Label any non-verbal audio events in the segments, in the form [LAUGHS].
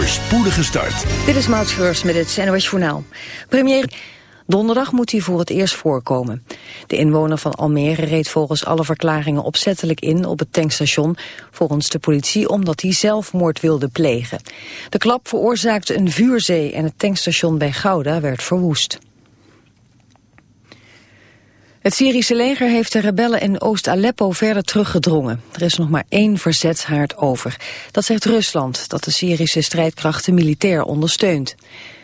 spoedige start. Dit is Maud met het NOS Journaal. Premier... Donderdag moet hij voor het eerst voorkomen. De inwoner van Almere reed volgens alle verklaringen opzettelijk in op het tankstation, volgens de politie omdat hij zelfmoord wilde plegen. De klap veroorzaakte een vuurzee en het tankstation bij Gouda werd verwoest. Het Syrische leger heeft de rebellen in Oost-Aleppo verder teruggedrongen. Er is nog maar één verzetshaard over. Dat zegt Rusland, dat de Syrische strijdkrachten militair ondersteunt.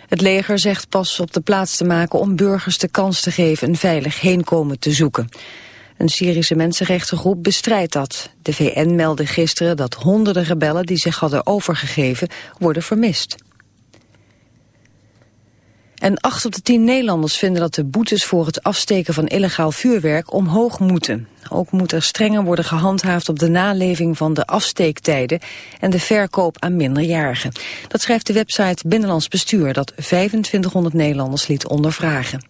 Het leger zegt pas op de plaats te maken om burgers de kans te geven een veilig heenkomen te zoeken. Een Syrische mensenrechtengroep bestrijdt dat. De VN meldde gisteren dat honderden rebellen die zich hadden overgegeven worden vermist. En acht op de tien Nederlanders vinden dat de boetes voor het afsteken van illegaal vuurwerk omhoog moeten. Ook moet er strenger worden gehandhaafd op de naleving van de afsteektijden en de verkoop aan minderjarigen. Dat schrijft de website Binnenlands Bestuur dat 2500 Nederlanders liet ondervragen.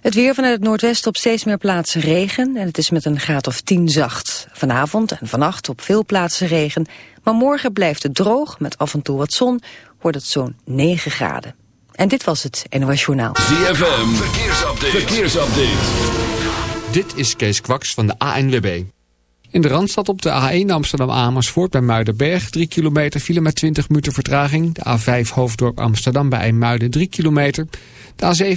Het weer vanuit het noordwesten op steeds meer plaatsen regen en het is met een graad of 10 zacht. Vanavond en vannacht op veel plaatsen regen, maar morgen blijft het droog met af en toe wat zon, wordt het zo'n 9 graden. En dit was het NOS Journaal. ZFM, verkeersupdate. verkeersupdate. Dit is Kees Kwaks van de ANWB. In de Randstad op de A1 Amsterdam-Amersfoort bij Muidenberg. 3 kilometer file met 20 minuten vertraging. De A5 Hoofddorp Amsterdam bij IJmuiden 3 kilometer. De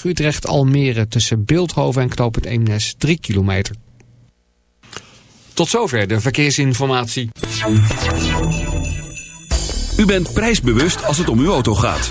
A27 Utrecht-Almere tussen Beeldhoven en Knoop Eemnes 3 kilometer. Tot zover de verkeersinformatie. U bent prijsbewust als het om uw auto gaat.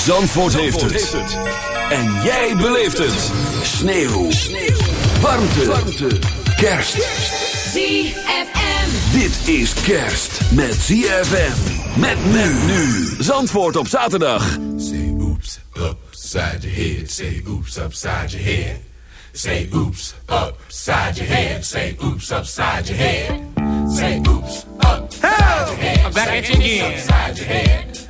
Zandvoort, heeft, het. En jij beleeft het. Sneeuw. Sneeuw. Warmte. Warmte. Kerst. ZFM. Dit is kerst met ZFM. Met men nu. Zandvoort op zaterdag. Say oops upside your head. Say oops upside your head. Say oops upside your head. Say oops upside your head. Say oops upside your head. I'm back at you again.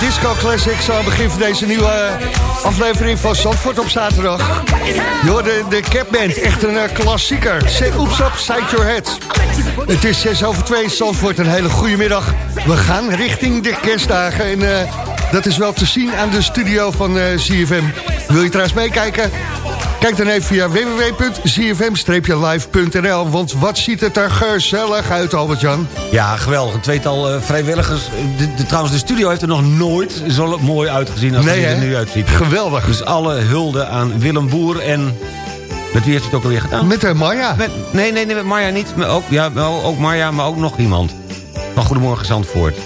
disco classic aan het begin van deze nieuwe eh, aflevering van Zandvoort op zaterdag. Je hoorde de Capband, echt een eh, klassieker. Say oops upside your head. Het is 6 over 2, Zandvoort, een hele goede middag. We gaan richting de kerstdagen en eh, dat is wel te zien aan de studio van eh CFM. Wil je trouwens meekijken? Kijk dan even via www.cfm-live.nl, want wat ziet het er gezellig uit, Albert-Jan? Ja, geweldig. Een tweetal eh, vrijwilligers. De, de- trouwens, de studio heeft er nog nooit zo mooi uitgezien als Nee, het er nu uitziet. Geweldig. Dus alle hulde aan Willem Boer en... Met wie heeft het ook alweer gedaan? Met Maya. Met- nee, nee, nee, met Marja niet. Maar ook, ja, ook Marja, maar ook nog iemand. Van Goedemorgen Zandvoort.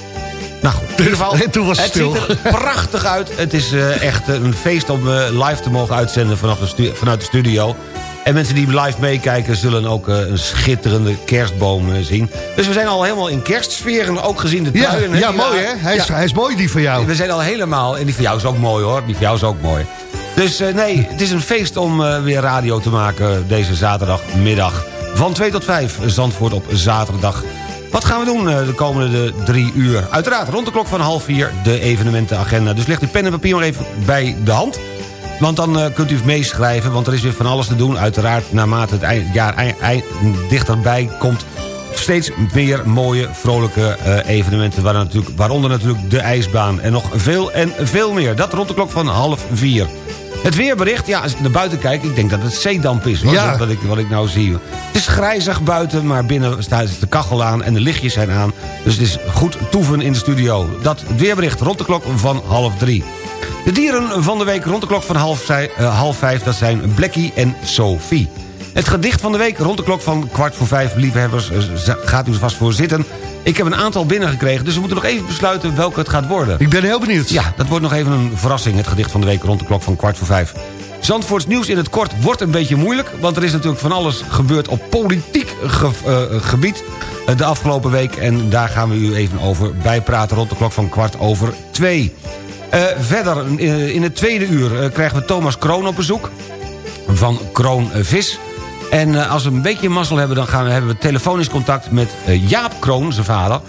Nou goed, in ieder geval, En toen was het stil. ziet er prachtig uit. Het is eh, echt eh, een feest om eh, live te mogen uitzenden vanaf de vanuit de studio. En mensen die live meekijken zullen ook een schitterende kerstboom zien. Dus we zijn al helemaal in kerstsfeer en ook gezien de Ja, truien. ja, mooi hè? Hij is, Ja. hij is mooi, die van jou. We zijn al helemaal... En die van jou is ook mooi hoor. Die van jou is ook mooi. Dus nee, het is een feest om weer radio te maken deze zaterdagmiddag. Van 2 tot 5, Zandvoort op zaterdag. Wat gaan we doen eh, de komende drie uur? Uiteraard rond de klok van half vier de evenementenagenda. Dus leg uw pen en papier maar even bij de hand. Want dan eh, kunt u meeschrijven, want er is weer van alles te doen. Uiteraard, naarmate het jaar dichterbij komt... steeds meer mooie, vrolijke eh, evenementen... Waar waaronder natuurlijk de ijsbaan en nog veel en veel meer. Dat rond de klok van half vier. Het weerbericht, ja, als ik naar buiten kijk... ik denk dat het zeedamp is, hoor, Ja. wat, ik, wat ik nou zie. Het is grijzig buiten, maar binnen staat de kachel aan... en de lichtjes zijn aan, dus het is goed toeven in de studio. Dat weerbericht rond de klok van half drie. De dieren van de week rond de klok van half, zij- eh, half vijf... dat zijn Blackie en Sophie. Het gedicht van de week rond de klok van kwart voor vijf... liefhebbers, eh, gaat u vast voor zitten. Ik heb een aantal binnengekregen, dus we moeten nog even besluiten... welke het gaat worden. Ik ben heel benieuwd. Ja, dat wordt nog even een verrassing, het gedicht van de week rond de klok van kwart voor vijf. Zandvoorts nieuws in het kort wordt een beetje moeilijk... want er is natuurlijk van alles gebeurd op politiek ge- eh, gebied eh, de afgelopen week... en daar gaan we u even over bijpraten rond de klok van kwart over twee. Eh, verder, in het tweede uur krijgen we Thomas Kroon op bezoek van Kroon eh, Vis... En eh, als we een beetje mazzel hebben, dan gaan we, hebben we telefonisch contact met eh, Jaap Kroon, zijn vader.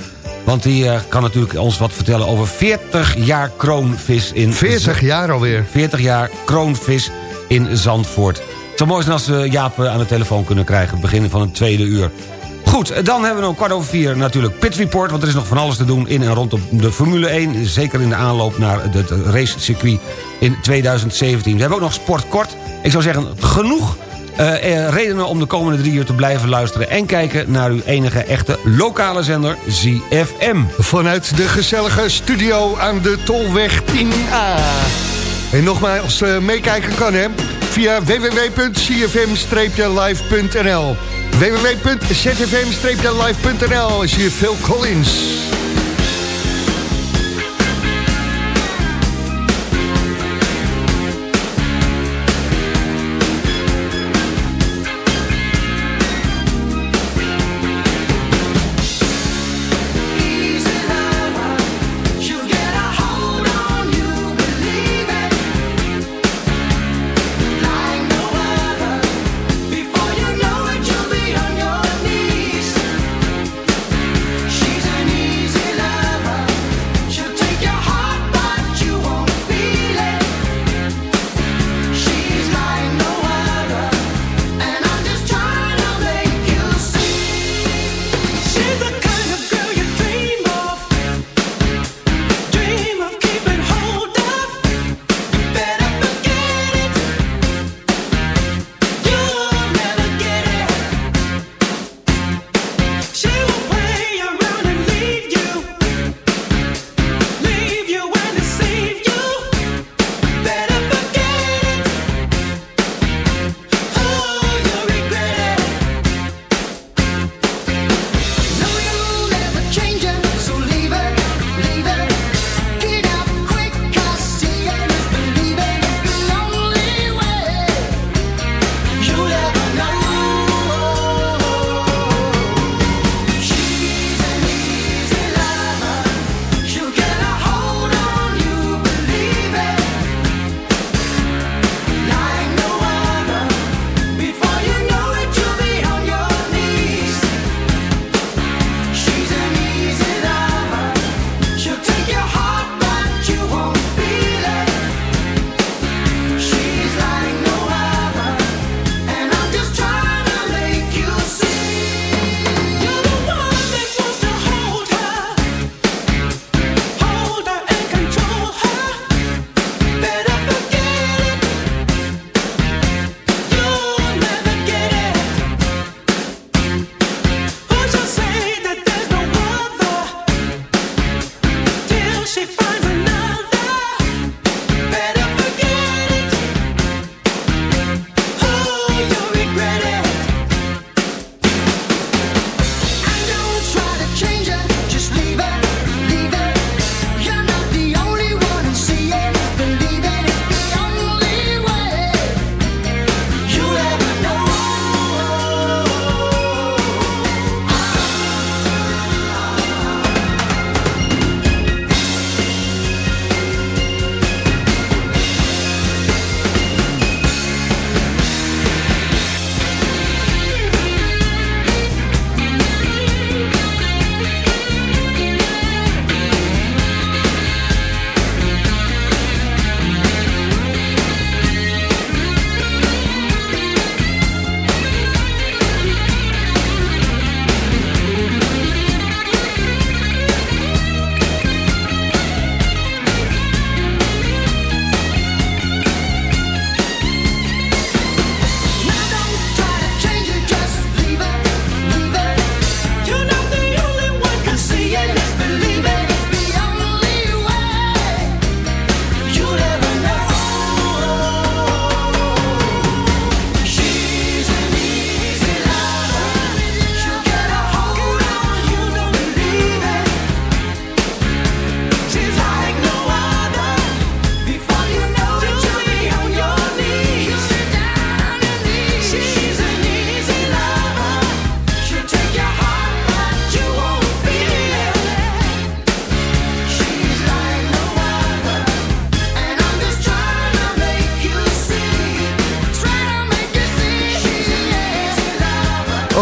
Want die eh, kan natuurlijk ons wat vertellen over 40 jaar kroonvis in... 40 jaar alweer. 40 jaar kroonvis in Zandvoort. Het zou mooi zijn als we Jaap aan de telefoon kunnen krijgen... begin van het tweede uur. Goed, dan hebben we nog kwart over vier natuurlijk Pit Report... want er is nog van alles te doen in en rondom de Formule 1... zeker in de aanloop naar het racecircuit in 2017. We hebben ook nog Sport Kort. Ik zou zeggen, genoeg eh, redenen om de komende drie uur te blijven luisteren... en kijken naar uw enige echte lokale zender ZFM. Vanuit de gezellige studio aan de Tolweg 10A. En nogmaals, eh, meekijken kan hè, via www.cfm-live.nl www.zfm-live.nl is hier Phil Collins.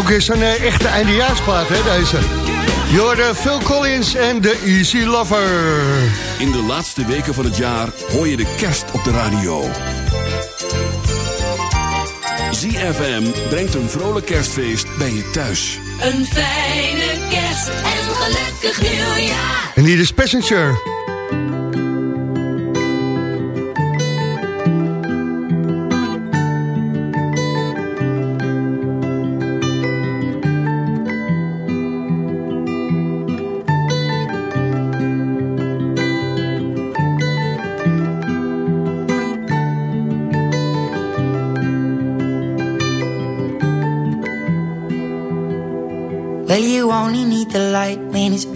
Ook weer zo'n eh, echte eindejaarsplaat, hè, deze. Je hoorde Phil Collins en The Easy Lover. In de laatste weken van het jaar hoor je de kerst op de radio. ZFM brengt een vrolijk kerstfeest bij je thuis. Een fijne kerst en een gelukkig nieuwjaar. En hier is Passenger.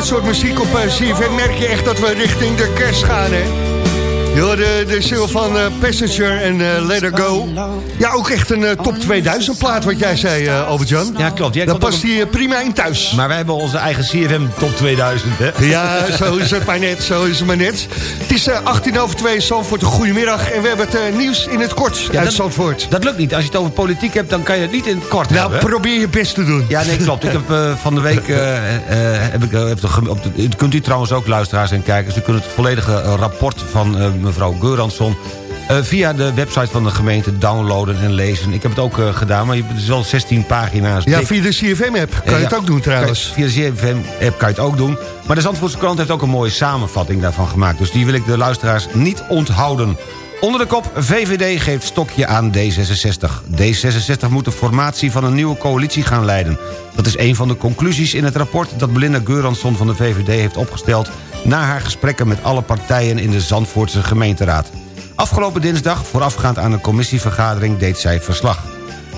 Dit soort muziek op eh, CFM merk je echt dat we richting de kerst gaan, hè? Je hoorde de ziel van eh, Passenger en Let Her Go. Ja, ook echt een eh, top 2000 plaat wat jij zei, Albert-Jan. Ja, klopt. Jij Daar past hij prima in thuis. Maar wij hebben onze eigen CFM Top 2000, hè? Ja, zo is het maar net, zo is het maar net. Het is eh, 18 over 2, Zandvoort, een goedemiddag. En we hebben het nieuws in het kort uit dat- Zandvoort. Dat lukt niet. Als je het over politiek hebt, dan kan je het niet in het kort Nou, hebben. probeer je best te doen. Ja, nee, klopt. Ik heb van de week... heb ik, heb de op de, kunt u trouwens ook luisteraars en kijkers... u kunt het volledige rapport van mevrouw Geuransson... eh, via de website van de gemeente downloaden en lezen. Ik heb het ook eh, gedaan, maar je hebt dus wel 16 pagina's. Ja, dik. via de CFM-app kan je Eh, het ook doen trouwens. Via de CFM-app kan je het ook doen. Maar de Zandvoortse krant heeft ook een mooie samenvatting daarvan gemaakt. Dus die wil ik de luisteraars niet onthouden. Onder de kop VVD geeft stokje aan D66. D66 moet de formatie van een nieuwe coalitie gaan leiden. Dat is een van de conclusies in het rapport dat Belinda Geuransson van de VVD heeft opgesteld... na haar gesprekken met alle partijen in de Zandvoortse gemeenteraad. Afgelopen dinsdag, voorafgaand aan een commissievergadering, deed zij verslag.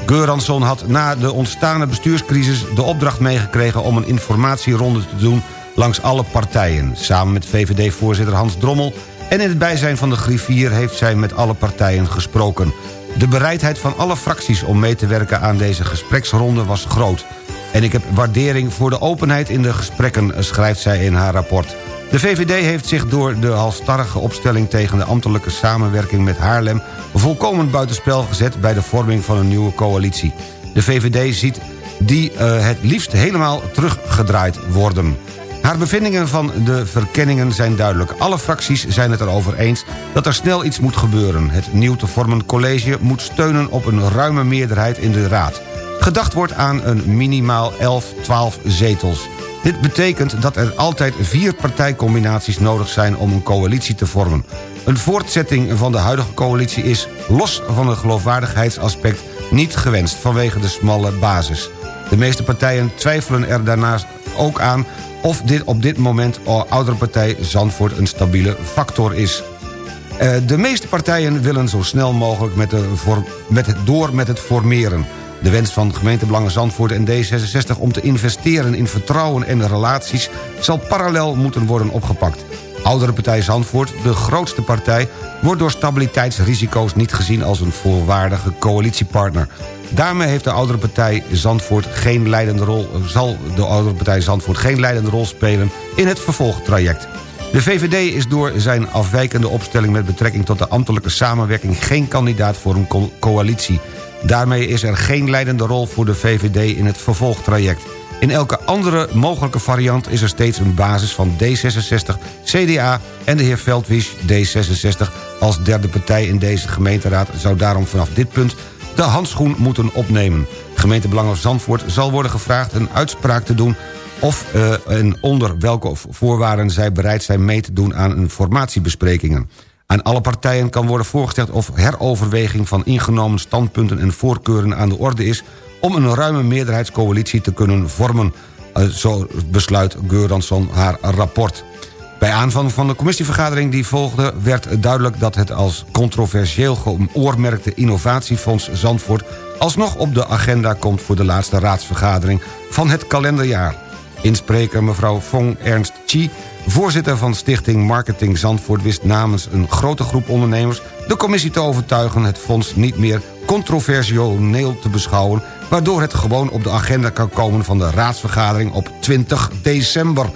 Geuransson had na de ontstane bestuurscrisis de opdracht meegekregen... om een informatieronde te doen langs alle partijen. Samen met VVD-voorzitter Hans Drommel en in het bijzijn van de griffier... heeft zij met alle partijen gesproken. De bereidheid van alle fracties om mee te werken aan deze gespreksronde was groot. En ik heb waardering voor de openheid in de gesprekken, schrijft zij in haar rapport. De VVD heeft zich door de halstarrige opstelling tegen de ambtelijke samenwerking met Haarlem... volkomen buitenspel gezet bij de vorming van een nieuwe coalitie. De VVD ziet die eh, het liefst helemaal teruggedraaid worden. Haar bevindingen van de verkenningen zijn duidelijk. Alle fracties zijn het erover eens dat er snel iets moet gebeuren. Het nieuw te vormen college moet steunen op een ruime meerderheid in de Raad. Gedacht wordt aan een minimaal 11, 12 zetels. Dit betekent dat er altijd vier partijcombinaties nodig zijn om een coalitie te vormen. Een voortzetting van de huidige coalitie is, los van het geloofwaardigheidsaspect... niet gewenst vanwege de smalle basis. De meeste partijen twijfelen er daarnaast ook aan... of dit op dit moment oudere partij Zandvoort een stabiele factor is. Eh, De meeste partijen willen zo snel mogelijk met, de met het, door met het formeren. De wens van gemeentebelangen Zandvoort en D66 om te investeren in vertrouwen en relaties... zal parallel moeten worden opgepakt. Oudere partij Zandvoort, de grootste partij... wordt door stabiliteitsrisico's niet gezien als een volwaardige coalitiepartner. Daarmee heeft de oudere partij Zandvoort geen leidende rol... zal de oudere partij Zandvoort geen leidende rol spelen in het vervolgtraject. De VVD is door zijn afwijkende opstelling met betrekking tot de ambtelijke samenwerking... geen kandidaat voor een co- coalitie. Daarmee is er geen leidende rol voor de VVD in het vervolgtraject. In elke andere mogelijke variant is er steeds een basis van D66, CDA en de heer Veldwisch D66 als derde partij in deze gemeenteraad zou daarom vanaf dit punt de handschoen moeten opnemen. Gemeentebelangen Zandvoort zal worden gevraagd een uitspraak te doen of eh, en onder welke voorwaarden zij bereid zijn mee te doen aan een formatiebesprekingen. Aan alle partijen kan worden voorgesteld of heroverweging van ingenomen standpunten en voorkeuren aan de orde is om een ruime meerderheidscoalitie te kunnen vormen. Eh, Zo besluit Geuransson haar rapport. Bij aanvang van de commissievergadering die volgde... werd duidelijk dat het als controversieel geoormerkte innovatiefonds Zandvoort... alsnog op de agenda komt voor de laatste raadsvergadering van het kalenderjaar. Inspreker mevrouw Fong Ernst Chi, voorzitter van Stichting Marketing Zandvoort... wist namens een grote groep ondernemers de commissie te overtuigen... het fonds niet meer controversieel te beschouwen... waardoor het gewoon op de agenda kan komen van de raadsvergadering op 20 december...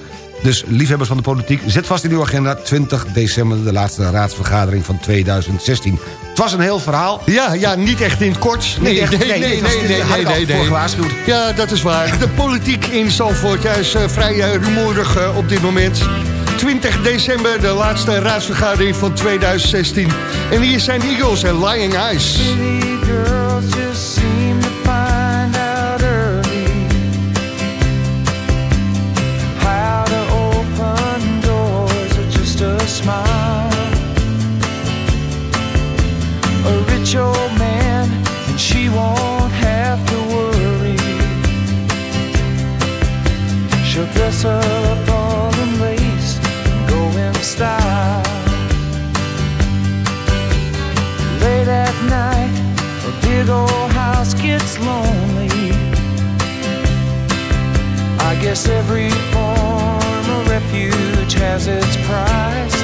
Dus liefhebbers van de politiek, zet vast in uw agenda... 20 december, de laatste raadsvergadering van 2016. Het was een heel verhaal. Ja, ja, niet echt in het kort. Nee, Nee, echt- nee, nee, nee, nee, nee, nee, gewaarschuwd. Ja, dat is waar. De politiek in Zandvoort ja, is eh, vrij eh, rumoerig eh, op dit moment. 20 december, de laatste raadsvergadering van 2016. En hier zijn Eagles en Lying Eyes. A rich old man, and she won't have to worry. She'll dress up all in lace and go in style. Late at night, a big old house gets lonely. I guess every form of refuge has its price.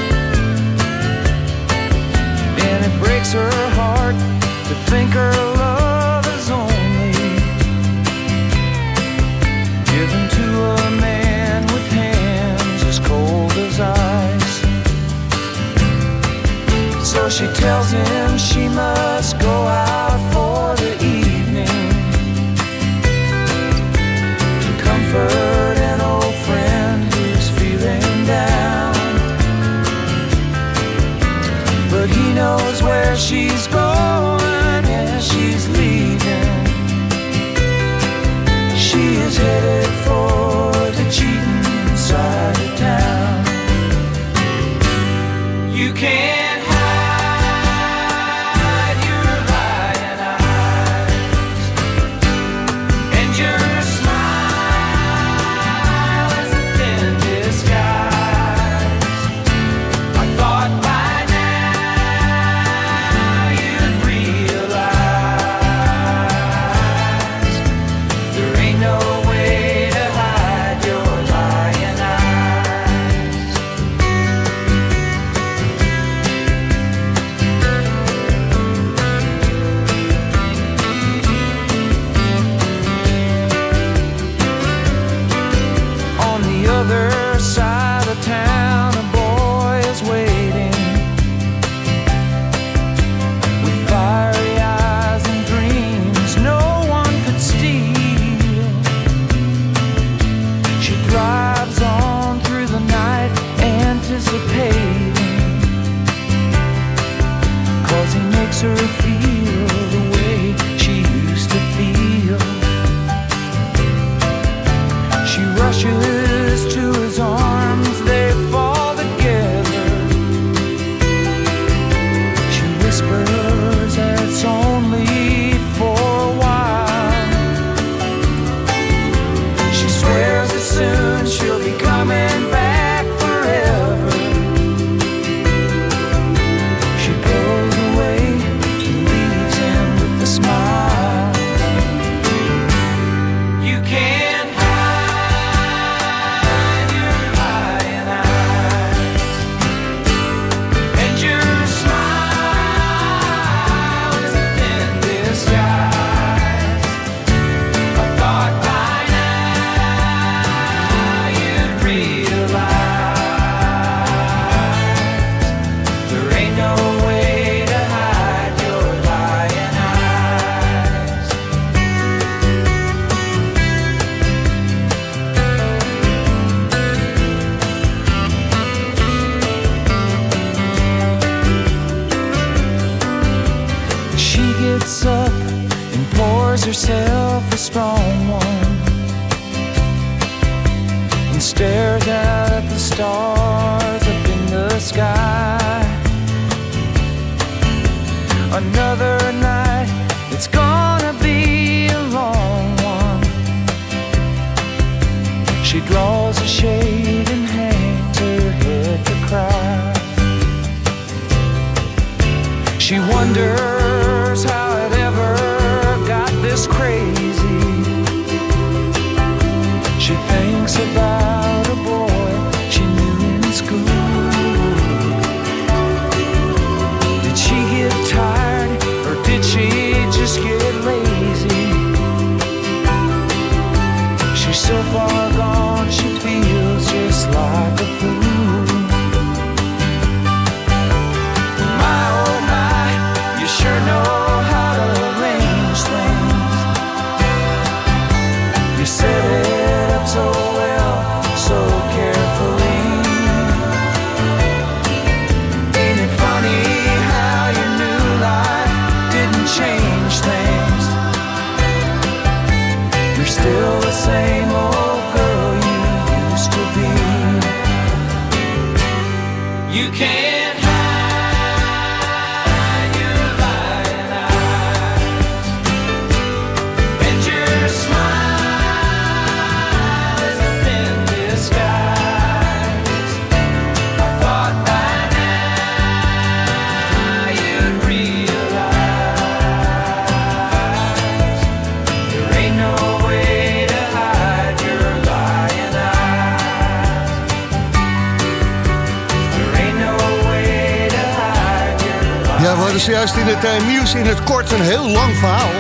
het kort een heel lang verhaal.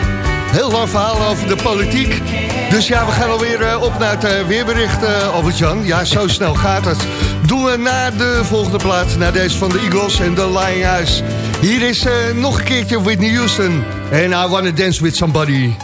Heel lang verhaal over de politiek. Dus ja, we gaan alweer eh, op naar het eh, weerbericht, eh, Albert-Jan. Ja, zo snel gaat het. Doen we naar de volgende plaats, naar deze van de Eagles en de Lion Hier is nog een keertje Whitney Houston. En I Wanna Dance With Somebody.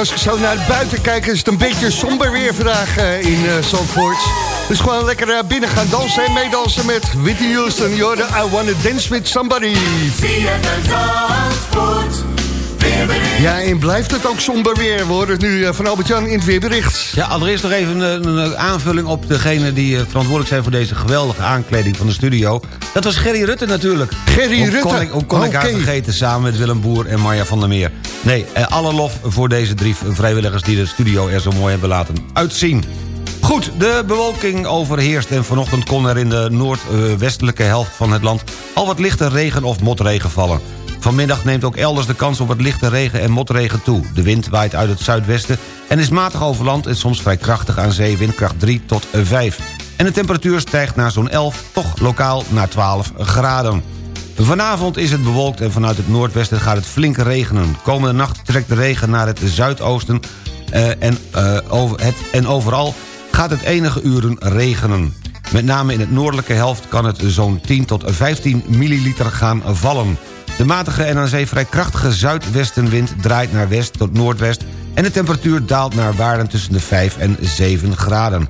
Als ik zo naar buiten kijk, is het een beetje somber weer vandaag eh, in eh Zandvoort. Dus gewoon lekker eh, binnen gaan dansen en meedansen met Whitney Houston. Jordan, I wanna dance with somebody. Ja, en blijft het ook somber weer? We horen het nu eh, van Albert-Jan in het weerbericht. Ja, allereerst nog even een, aanvulling op degene die eh, verantwoordelijk zijn... voor deze geweldige aankleding van de studio. Dat was Gerry Rutte natuurlijk. Gerry Rutte? Kon ik, hoe kon ik haar vergeten samen met Willem Boer en Marja van der Meer? Nee, eh, alle lof voor deze drie vrijwilligers... die de studio er zo mooi hebben laten uitzien. Goed, de bewolking overheerst en vanochtend kon er in de noordwestelijke helft van het land... al wat lichte regen of motregen vallen. Vanmiddag neemt ook elders de kans op wat lichte regen en motregen toe. De wind waait uit het zuidwesten en is matig over land... en soms vrij krachtig aan zee, windkracht 3 tot 5. En de temperatuur stijgt naar zo'n 11, toch lokaal naar 12 graden. Vanavond is het bewolkt en vanuit het noordwesten gaat het flink regenen. Komende nacht trekt de regen naar het zuidoosten... eh, en, eh, over het, en overal gaat het enige uren regenen. Met name in het noordelijke helft kan het zo'n 10 tot 15 milliliter gaan vallen. De matige en aan zee vrij krachtige zuidwestenwind draait naar west tot noordwest... en de temperatuur daalt naar waarden tussen de 5 en 7 graden.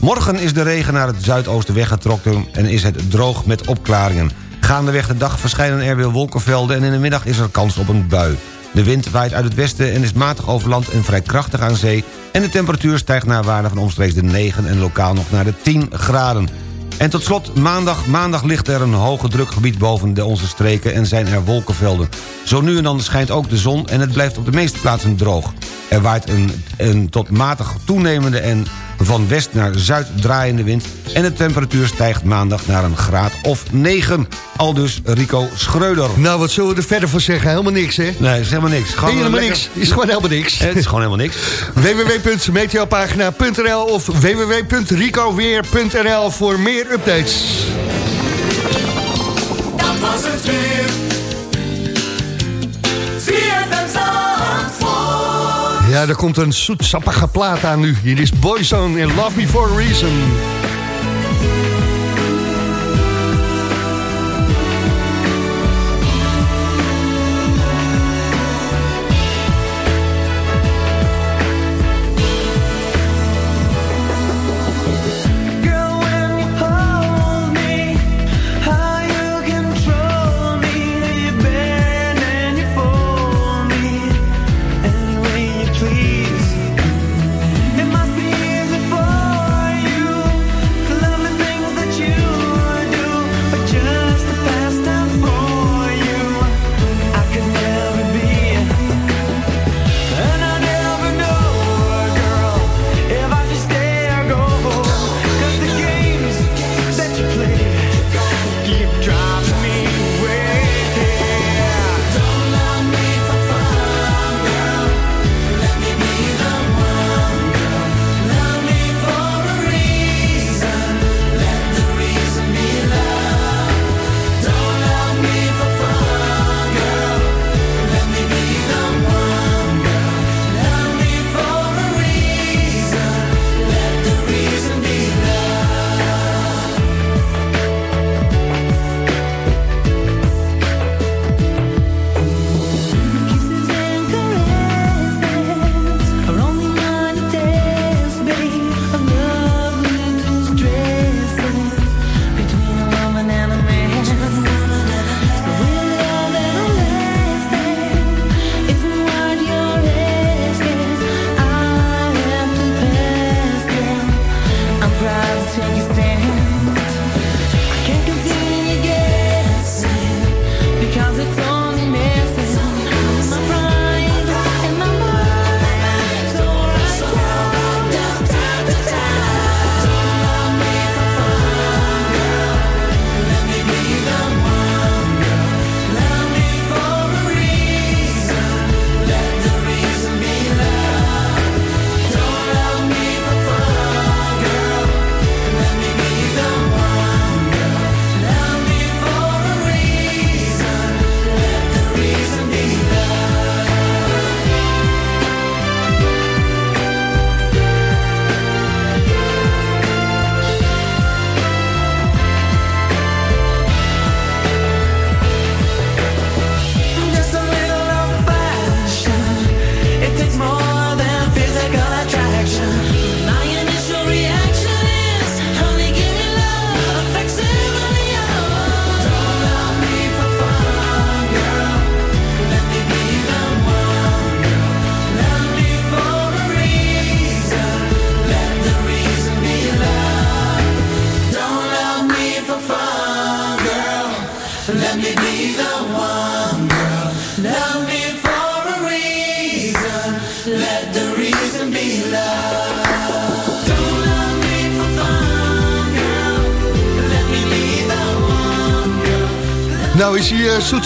Morgen is de regen naar het zuidoosten weggetrokken en is het droog met opklaringen. Gaandeweg de dag verschijnen er weer wolkenvelden en in de middag is er kans op een bui. De wind waait uit het westen en is matig over land en vrij krachtig aan zee... en de temperatuur stijgt naar waarden van omstreeks de 9 en lokaal nog naar de 10 graden. En tot slot maandag. Maandag ligt er een hoge drukgebied boven de onze streken en zijn er wolkenvelden. Zo nu en dan schijnt ook de zon en het blijft op de meeste plaatsen droog. Er waait een, een tot matig toenemende en van west naar zuid draaiende wind... en de temperatuur stijgt maandag naar een graad of 9. Aldus Rico Schreuder. Nou, wat zullen we er verder van zeggen? Helemaal niks, hè? Nee, is helemaal niks. Gewoon helemaal lekker- niks. Is gewoon helemaal niks. Het is gewoon helemaal niks. [LAUGHS] www.meteopagina.nl of www.ricoweer.nl voor meer updates. Dat was het weer. Ja, er komt een zoetsappige plaat aan nu. Hier is Boyzone in Love Me For A Reason.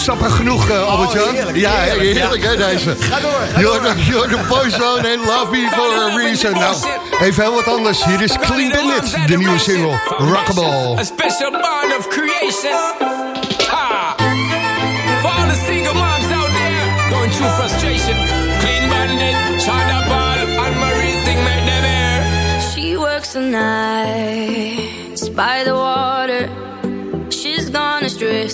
Zoetsappig genoeg, eh, Albert-Jan? Oh, heerlijk, ja, heerlijk, heerlijk, hè, deze. [LAUGHS] Ga door, ga You're door. the, you're the poison and love me for a reason. Nou, even heel wat anders. Hier is Clean Bandit, de nieuwe single, Rockaball. A special bond of creation. Ha! For all the single moms out there going through frustration. Clean bandit, China ball, and Marie thing make them air. She works the nights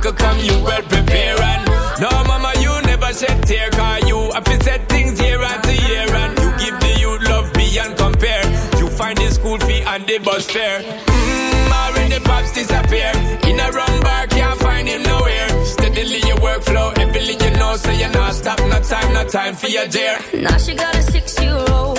obstacle come, you well prepare. And no, mama, you never shed tear. Cause you have to set things year after year. And you give the youth love beyond compare. You find the school fee and the bus fare. Mmm, already pops disappear. In a wrong bar, can't find him nowhere. Steadily your workflow, everything you know, so you're not stop, no time, no time for your dear. Now she got a six-year-old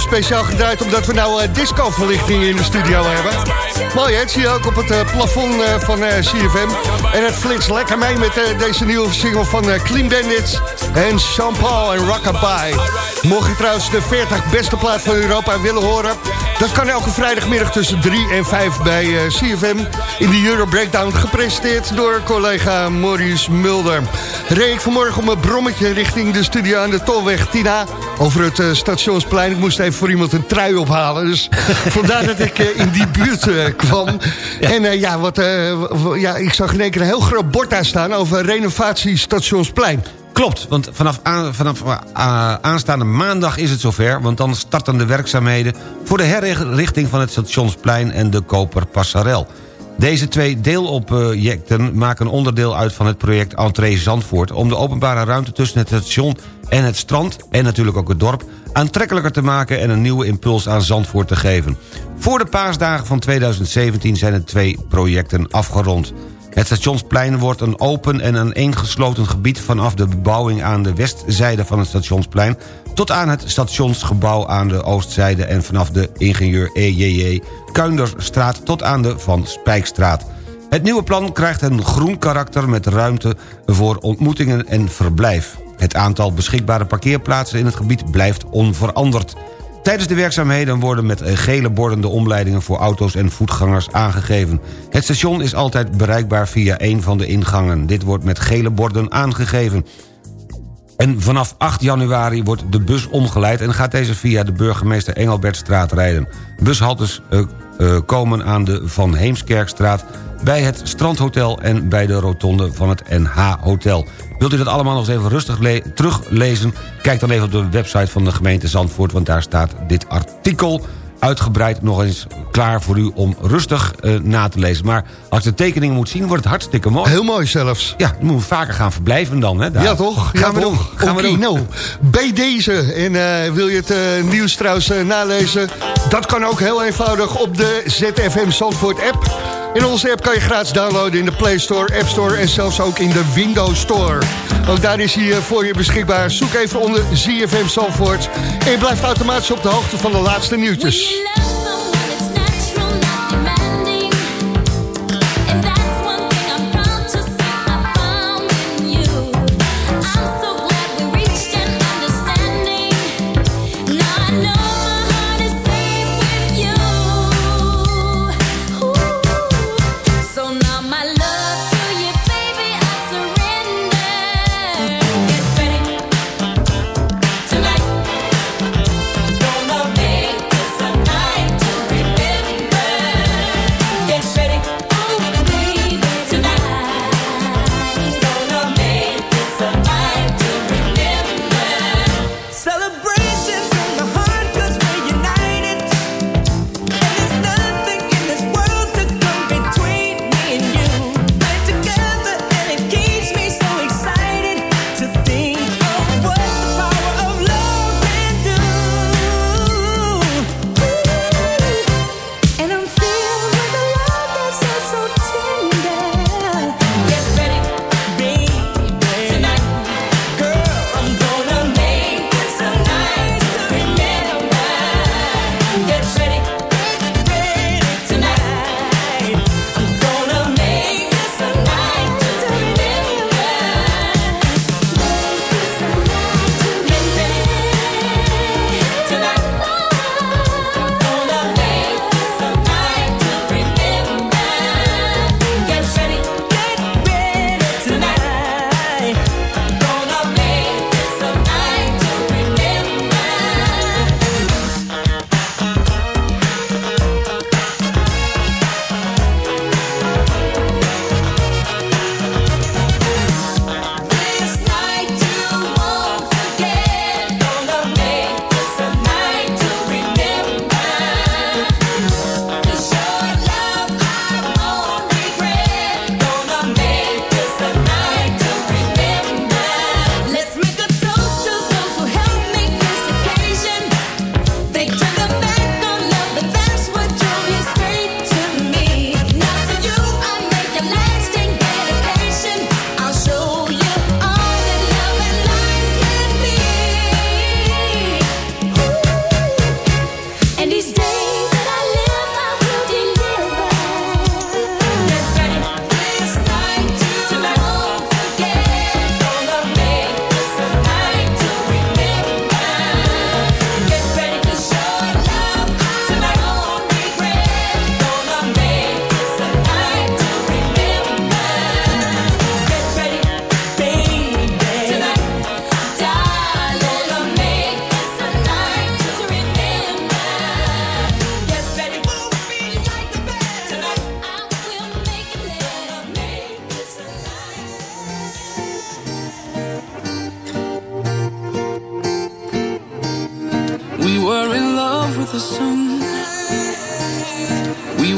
speciaal gedraaid omdat we nou eh, discoverlichting in de studio hebben. Mooi hè, dat zie je ook op het eh, plafond eh, van CFM. En het flitst lekker mee met deze nieuwe single van Clean Bandits en Sean Paul en Rockabye. Mocht je trouwens de 40 beste plaat van Europa willen horen... dat kan elke vrijdagmiddag tussen 3 en 5 bij eh, CFM... in de Euro Breakdown gepresenteerd door collega Maurice Mulder. Reed ik vanmorgen op mijn brommetje richting de studio aan de Tolweg Tina... over het eh, stationsplein. Ik moest even voor iemand een trui ophalen. Dus [LAUGHS] vandaar dat ik eh, in die buurt kwam. En ja, wat, ja, ik zag in één keer een heel groot bord daar staan... over renovatie stationsplein. Klopt, want vanaf, eh, aanstaande maandag is het zover... want dan starten de werkzaamheden voor de herrichting van het stationsplein en de Koperpassarel. Deze twee deelobjecten maken onderdeel uit van het project Entree Zandvoort... om de openbare ruimte tussen het station en het strand... en natuurlijk ook het dorp aantrekkelijker te maken... en een nieuwe impuls aan Zandvoort te geven. Voor de paasdagen van 2017 zijn de twee projecten afgerond. Het stationsplein wordt een open en aaneengesloten gebied... vanaf de bebouwing aan de westzijde van het stationsplein... tot aan het stationsgebouw aan de oostzijde... en vanaf de ingenieur EJJ Kuinderstraat tot aan de Van Spijkstraat. Het nieuwe plan krijgt een groen karakter met ruimte voor ontmoetingen en verblijf. Het aantal beschikbare parkeerplaatsen in het gebied blijft onveranderd. Tijdens de werkzaamheden worden met gele borden de omleidingen voor auto's en voetgangers aangegeven. Het station is altijd bereikbaar via een van de ingangen. Dit wordt met gele borden aangegeven. En vanaf 8 januari wordt de bus omgeleid... en gaat deze via de burgemeester Engelbertstraat rijden. Bushaltes eh, komen aan de Van Heemskerkstraat... bij het Strandhotel en bij de rotonde van het NH-hotel. Wilt u dat allemaal nog eens even rustig le- teruglezen? Kijk dan even op de website van de gemeente Zandvoort... want daar staat dit artikel uitgebreid nog eens klaar voor u om rustig eh, na te lezen. Maar als je de tekeningen moet zien, wordt het hartstikke mooi. Heel mooi zelfs. Ja, dan moeten we vaker gaan verblijven dan, hè? daar. Ja, toch? Gaan we Ja, doen. toch? Gaan we Oké, doen. nou, bij deze. En eh, wil je het eh, nieuws trouwens nalezen? Dat kan ook heel eenvoudig op de ZFM Zandvoort app. In onze app kan je gratis downloaden in de Play Store, App Store... en zelfs ook in de Windows Store. Ook daar is hij eh, voor je beschikbaar. Zoek even onder ZFM Zandvoort. En je blijft automatisch op de hoogte van de laatste nieuwtjes.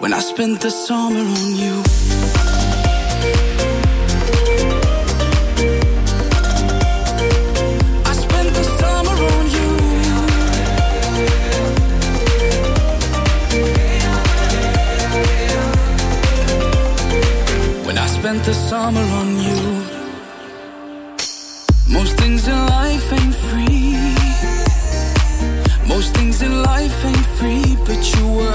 When I spent the summer on you. I spent the summer on you. When I spent the summer on you. Most things in life ain't free. Most things in life ain't free, but you were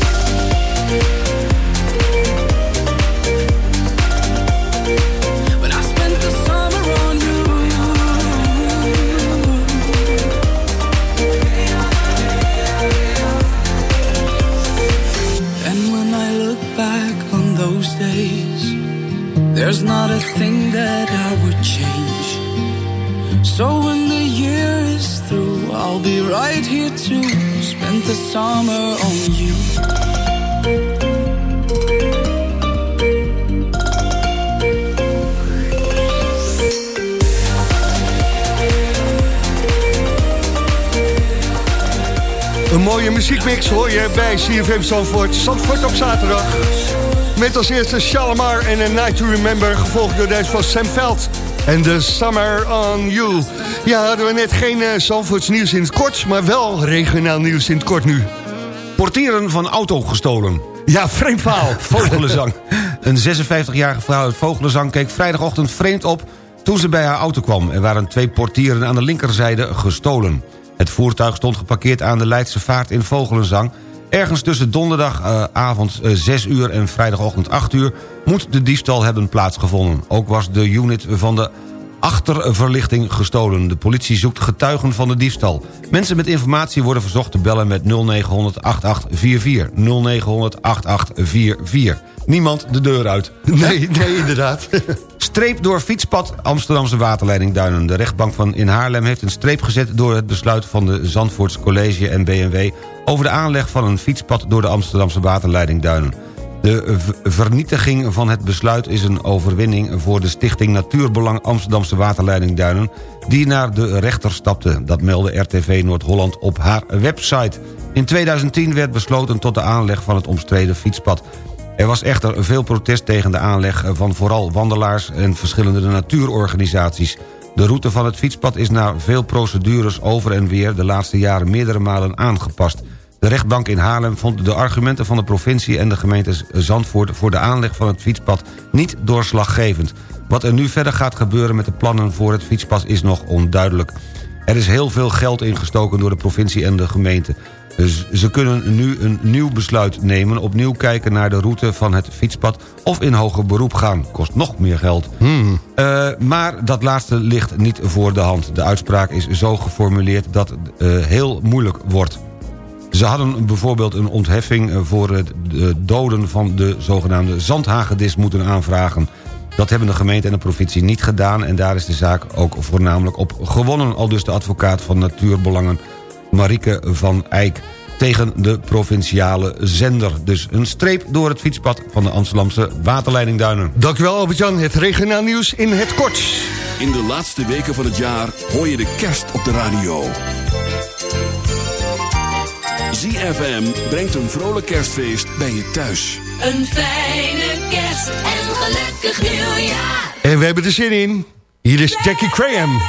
I would change. So when the year is through, I'll be right here to spend the summer on you. Een mooie muziekmix hoor je bij CFM Zandvoort. Zandvoort op zaterdag. Met als eerste Shalimar en A Night to Remember... gevolgd door deze van Sam Veld en The Summer on You. Ja, hadden we net geen uh, nieuws in het kort... maar wel regionaal nieuws in het kort nu. Portieren van auto gestolen. Ja, vreemd verhaal. [LAUGHS] Vogelenzang. Een 56-jarige vrouw uit Vogelenzang keek vrijdagochtend vreemd op... toen ze bij haar auto kwam. Er waren twee portieren aan de linkerzijde gestolen. Het voertuig stond geparkeerd aan de Leidse Vaart in Vogelenzang. Ergens tussen donderdagavond eh, 6 uur en vrijdagochtend 8 uur... moet de diefstal hebben plaatsgevonden. Ook was de unit van de achterverlichting gestolen. De politie zoekt getuigen van de diefstal. Mensen met informatie worden verzocht te bellen met 0900 8844. 0900 8844. Niemand de deur uit. [LAUGHS] Nee, nee, inderdaad. [LAUGHS] Streep door fietspad Amsterdamse waterleiding Duinen. De rechtbank van in Haarlem heeft een streep gezet... door het besluit van de Zandvoorts College en BMW... over de aanleg van een fietspad door de Amsterdamse waterleiding Duinen. De vernietiging van het besluit is een overwinning... voor de stichting Natuurbelang Amsterdamse waterleiding Duinen... die naar de rechter stapte. Dat meldde RTV Noord-Holland op haar website. In 2010 werd besloten tot de aanleg van het omstreden fietspad... Er was echter veel protest tegen de aanleg van vooral wandelaars en verschillende natuurorganisaties. De route van het fietspad is na veel procedures over en weer de laatste jaren meerdere malen aangepast. De rechtbank in Haarlem vond de argumenten van de provincie en de gemeente Zandvoort voor de aanleg van het fietspad niet doorslaggevend. Wat er nu verder gaat gebeuren met de plannen voor het fietspad is nog onduidelijk. Er is heel veel geld ingestoken door de provincie en de gemeente. Dus ze kunnen nu een nieuw besluit nemen... opnieuw kijken naar de route van het fietspad... of in hoger beroep gaan. Kost nog meer geld. Eh, maar dat laatste ligt niet voor de hand. De uitspraak is zo geformuleerd dat het eh, heel moeilijk wordt. Ze hadden bijvoorbeeld een ontheffing voor het eh, doden van de zogenaamde zandhagedis moeten aanvragen. Dat hebben de gemeente en de provincie niet gedaan... en daar is de zaak ook voornamelijk op gewonnen. Al dus de advocaat van Natuurbelangen Marieke van Eyck tegen de provinciale zender. Dus een streep door het fietspad van de Amsterdamse waterleiding Duinen. Dankjewel Albert-Jan, het regionaal nieuws in het kort. In de laatste weken van het jaar hoor je de kerst op de radio. ZFM brengt een vrolijk kerstfeest bij je thuis. Een fijne kerst en een gelukkig nieuwjaar. En we hebben er zin in. Hier is Jackie Graham.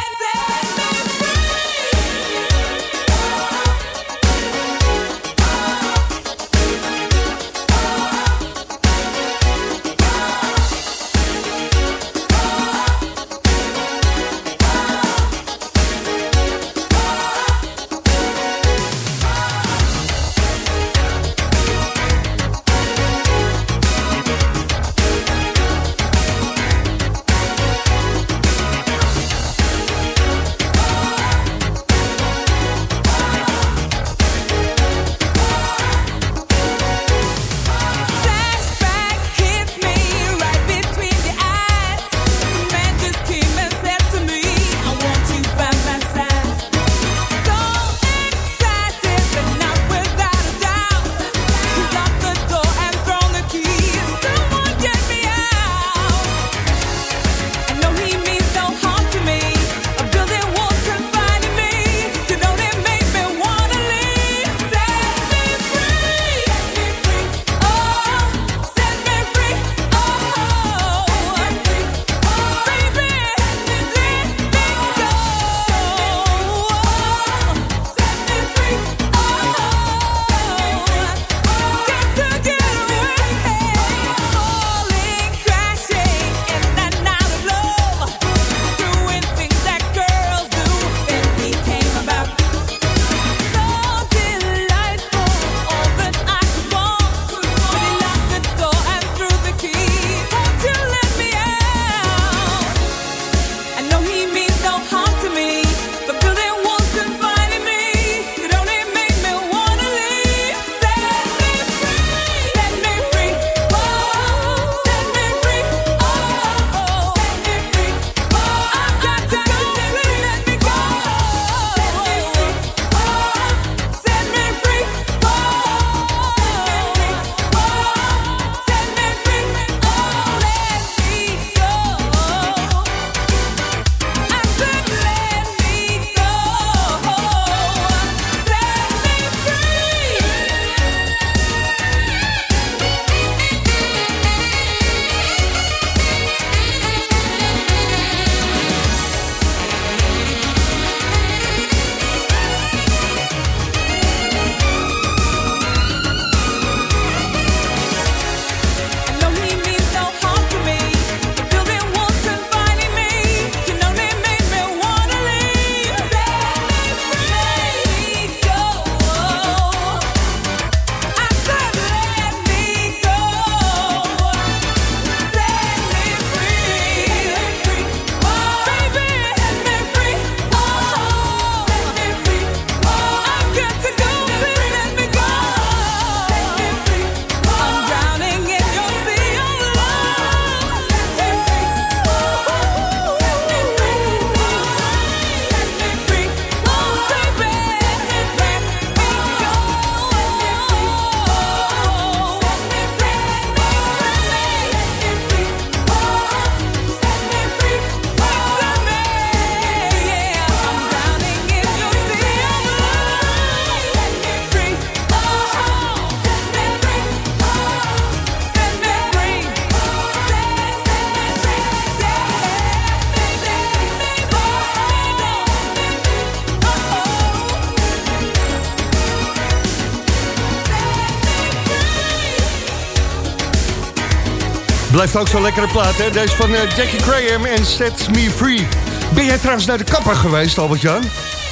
Blijft ook zo'n lekkere plaat, hè? Deze van eh, Jackie Graham en Set Me Free. Ben jij trouwens naar de kapper geweest, Albert-Jan?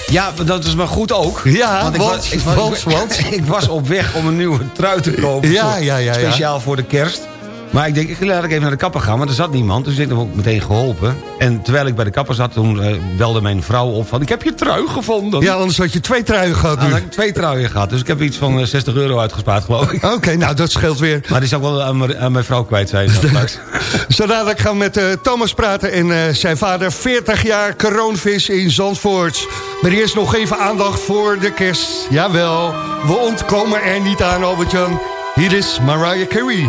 Ja, dat is maar goed ook. Ja, ik, want- was, ik, was, want- want? [LAUGHS] ik was op weg om een nieuwe trui te kopen. Ja, ja, ja, ja. Speciaal voor de kerst. Maar ik denk, ik laat ik even naar de kapper gaan, want er zat niemand. Dus ik heb ook meteen geholpen. En terwijl ik bij de kapper zat, toen eh, belde mijn vrouw op van... ik heb je trui gevonden. Ja, anders had je twee truien gehad Nou, nu. ik twee truien gehad. Dus ik heb iets van eh, 60 euro uitgespaard, geloof ik. Oké, nou dat scheelt weer. Maar die zou ik wel aan, mijn- aan mijn vrouw kwijt zijn. [LAUGHS] Zo dadelijk gaan we met eh, Thomas praten en eh, zijn vader 40 jaar kroonvis in Zandvoort. Maar eerst nog even aandacht voor de kerst. Jawel, we ontkomen er niet aan, Albert-Jan. Hier is Mariah Carey.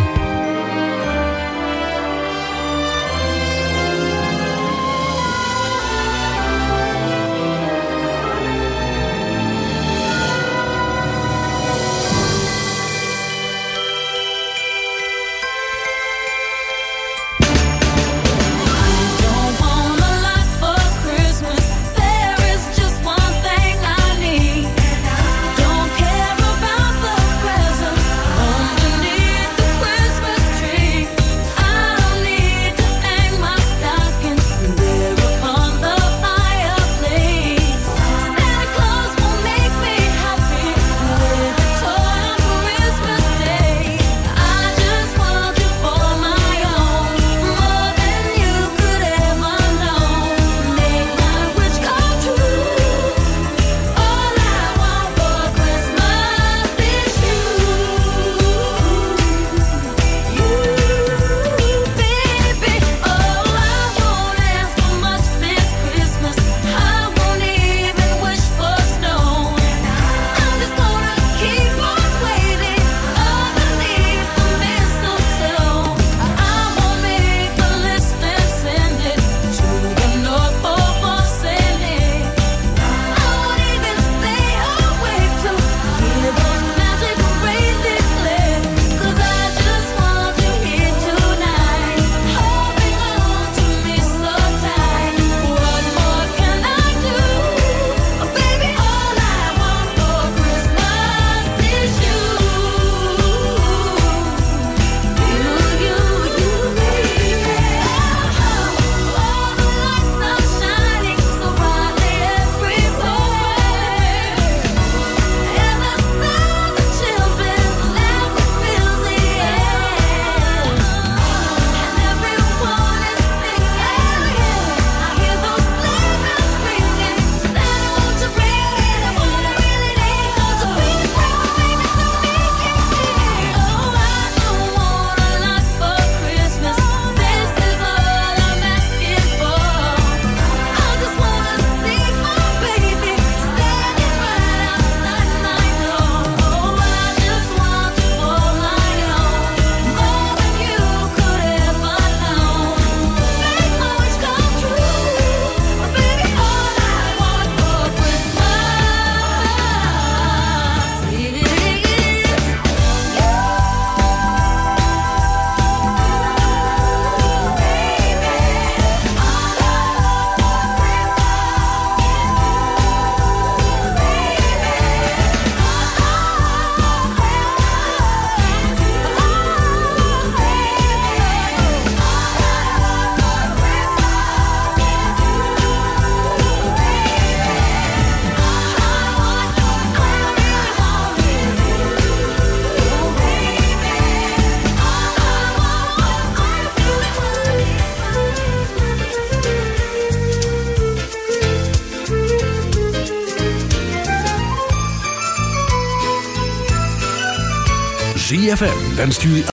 ZFM wenst u